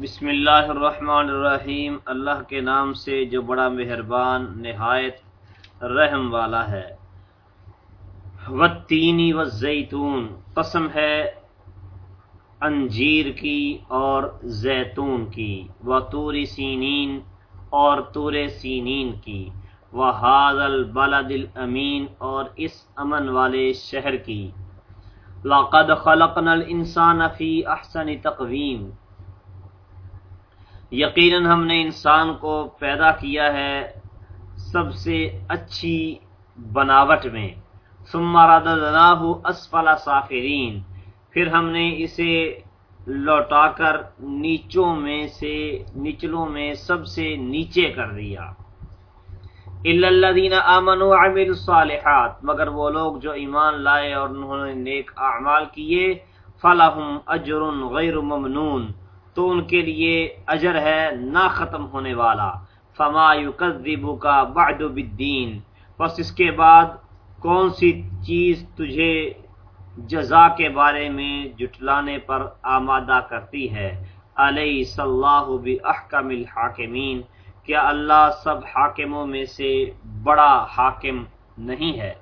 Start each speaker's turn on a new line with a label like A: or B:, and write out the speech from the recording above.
A: بسم اللہ الرحمن الرحیم۔ اللہ کے نام سے جو بڑا مہربان، نہایت رحم والا ہے۔ و تینی و زیتون قسم ہے انجیر کی اور زیتون کی۔ و توری سینین اور تور سینین کی۔ و حاض البلد الامین اور اس امن والے شہر کی۔ لقد خلقنا الانسان فی احسن تقویم۔ یقیناً ہم نے انسان کو پیدا کیا ہے سب سے اچھی بناوٹ میں۔ ثم رددناہ اسفل سافرین پھر ہم نے اسے لوٹا کر نیچوں میں سے، نچلوں میں سب سے نیچے کر دیا۔ الذین آمنوا وعملوا الصالحات۔ مگر وہ لوگ جو ایمان لائے اور انہوں نے نیک اعمال کیے فلہم اجر غیر ممنون۔ تو ان کے لیے اجر ہے نہ ختم ہونے والا۔ فما یکذبک بعد بالدین پس اس کے بعد کون سی چیز تجھے جزا کے بارے میں جٹلانے پر آمادہ کرتی ہے؟ علیہ اللہ باحکم الحاکمین کیا اللہ سب حاکموں میں سے بڑا حاکم نہیں ہے؟